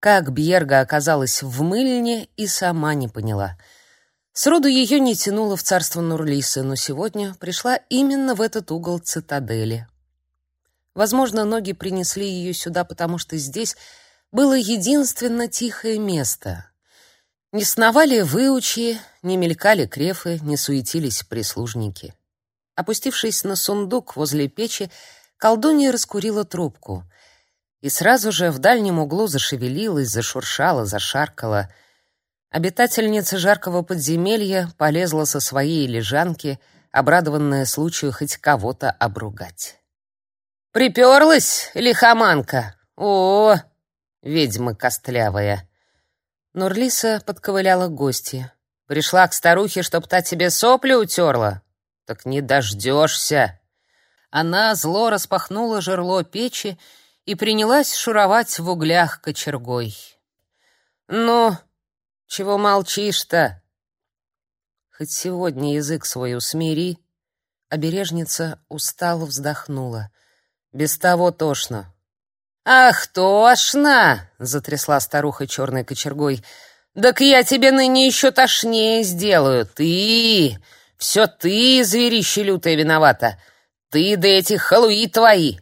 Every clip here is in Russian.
Как Бьерга оказалась в мыльне, и сама не поняла. Сроду ее не тянуло в царство Нурлисы, но сегодня пришла именно в этот угол цитадели. Возможно, ноги принесли ее сюда, потому что здесь было единственно тихое место. Не сновали выучи, не мелькали крефы, не суетились прислужники. Опустившись на сундук возле печи, колдунья раскурила трубку — и сразу же в дальнем углу зашевелилась, зашуршала, зашаркала. Обитательница жаркого подземелья полезла со своей лежанки, обрадованная случаю хоть кого-то обругать. «Приперлась, лихоманка! О, ведьма костлявая!» Нурлиса подковыляла к гости. «Пришла к старухе, чтоб та тебе сопли утерла? Так не дождешься!» Она зло распахнула жерло печи и принялась шуровать в углях кочергой. «Ну, чего молчишь-то?» «Хоть сегодня язык свой усмири», — обережница устало вздохнула. «Без того тошно». «Ах, тошно!» — затрясла старуха черной кочергой. «Так я тебе ныне еще тошнее сделаю. Ты! Все ты, зверище лютое, виновата. Ты да эти халуи твои!»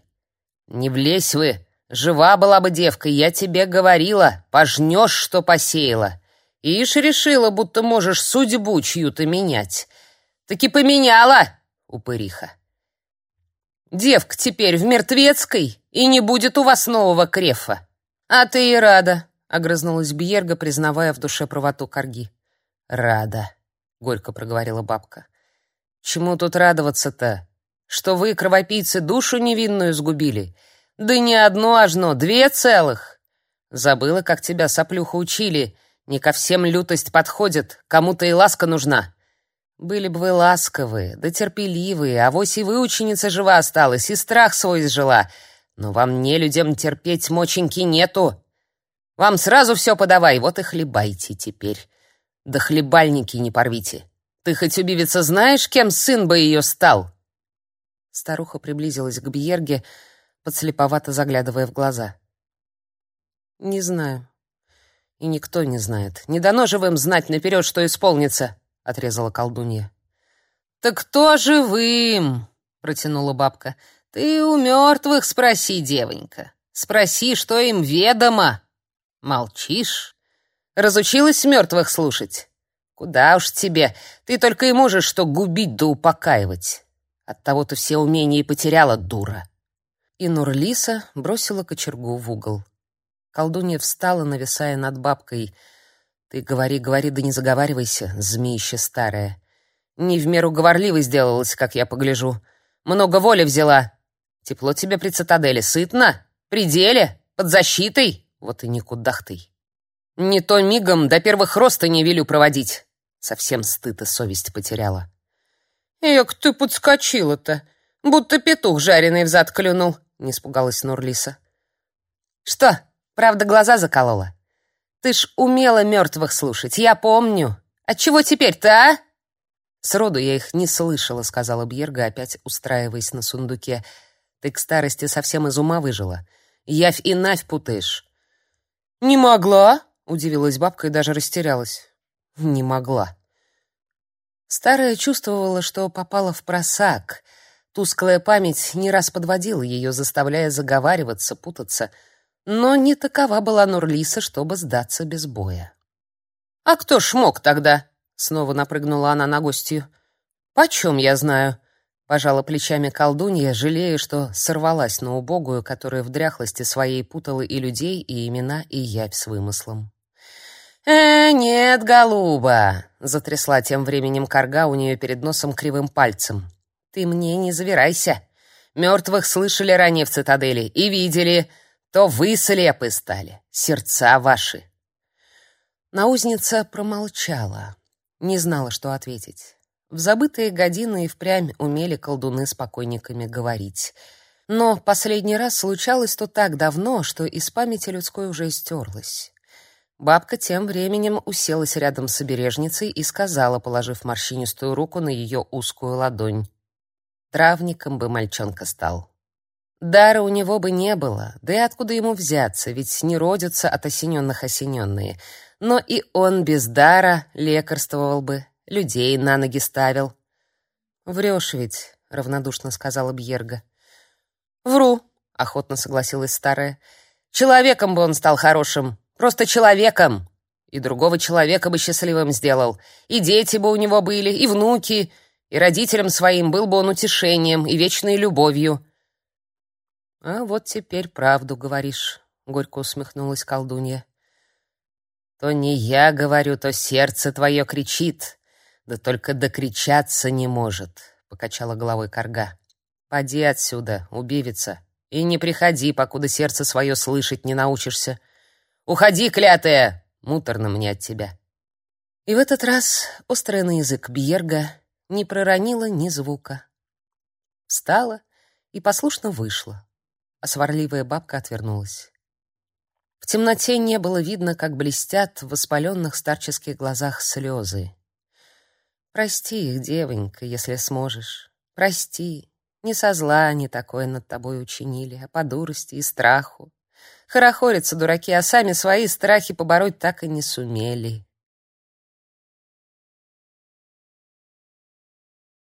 «Не влезь вы! Жива была бы девка, я тебе говорила, пожнешь, что посеяла. Ишь решила, будто можешь судьбу чью-то менять. Таки поменяла, упыриха. Девка теперь в мертвецкой, и не будет у вас нового крефа. А ты и рада, — огрызнулась Бьерга, признавая в душе правоту Карги. «Рада», — горько проговорила бабка. «Чему тут радоваться-то? Что вы, кровопийцы, душу невинную сгубили? Да не одно ажно, две целых. Забыла, как тебя соплюха учили. Не ко всем лютость подходит, кому-то и ласка нужна. Были бы вы ласковые, да терпеливые, а вось и вы, ученица, жива осталась, и страх свой изжила. Но вам, не людям, терпеть моченьки нету. Вам сразу все подавай, вот и хлебайте теперь. Да хлебальники не порвите. Ты хоть убивица знаешь, кем сын бы ее стал?» Старуха приблизилась к Бьерге, подслеповато заглядывая в глаза. «Не знаю. И никто не знает. Не дано живым знать наперед, что исполнится», — отрезала колдунья. «Так кто живым?» — протянула бабка. «Ты у мертвых спроси, девонька. Спроси, что им ведомо. Молчишь? Разучилась мертвых слушать? Куда уж тебе, ты только и можешь что губить да упокаивать. Оттого ты все умения и потеряла, дура» и Нурлиса бросила кочергу в угол. Колдунья встала, нависая над бабкой. «Ты говори, говори, да не заговаривайся, змеище старое. Не в меру говорливой сделалась, как я погляжу. Много воли взяла. Тепло тебе при цитадели, сытно? При деле? Под защитой? Вот и никудахтый. Не то мигом до первых роста не велю проводить. Совсем стыд и совесть потеряла. Эк, ты подскочила-то, будто петух жареный взад клюнул не испугалась Нурлиса. Что, правда глаза заколола? Ты ж умела мертвых слушать, я помню. Отчего теперь-то, а? Сроду я их не слышала, сказала Бьерга, опять устраиваясь на сундуке. Ты к старости совсем из ума выжила. Явь и навь путаешь. Не могла, удивилась бабка и даже растерялась. Не могла. Старая чувствовала, что попала в просак — Тусклая память не раз подводила ее, заставляя заговариваться, путаться, но не такова была Нурлиса, чтобы сдаться без боя. «А кто ж мог тогда?» — снова напрыгнула она на гостью. «Почем я знаю?» — пожала плечами колдунья, жалея, что сорвалась на убогую, которая в дряхлости своей путала и людей, и имена, и явь с вымыслом. «Э, нет, голуба!» — затрясла тем временем корга у нее перед носом кривым пальцем. Ты мне не завирайся. Мертвых слышали ранее в цитадели и видели, то вы слепы стали, сердца ваши. Наузница промолчала, не знала, что ответить. В забытые годины и впрямь умели колдуны с покойниками говорить. Но последний раз случалось то так давно, что из памяти людской уже стерлось. Бабка тем временем уселась рядом с обережницей и сказала, положив морщинистую руку на ее узкую ладонь: Травником бы мальчонка стал. Дара у него бы не было, да и откуда ему взяться, ведь не родятся от осененных осененные. Но и он без дара лекарствовал бы, людей на ноги ставил. «Врешь ведь», — равнодушно сказала Бьерга. «Вру», — охотно согласилась старая. «Человеком бы он стал хорошим, просто человеком. И другого человека бы счастливым сделал. И дети бы у него были, и внуки, и родителям своим был бы он утешением и вечной любовью». А вот теперь правду говоришь, горько усмехнулась колдунья. То не я говорю, то сердце твое кричит, да только докричаться не может, покачала головой Карга. Поди отсюда, убивица, и не приходи, покуда сердце свое слышать не научишься. Уходи, клятая, муторно мне от тебя. И в этот раз острый на язык Бьерга не проронила ни звука. Встала и послушно вышла а сварливая бабка отвернулась. В темноте не было видно, как блестят в воспаленных старческих глазах слезы. Прости их, девонька, если сможешь. Прости. Не со зла они такое над тобой учинили, а по дурости и страху. Хорохорятся дураки, а сами свои страхи побороть так и не сумели.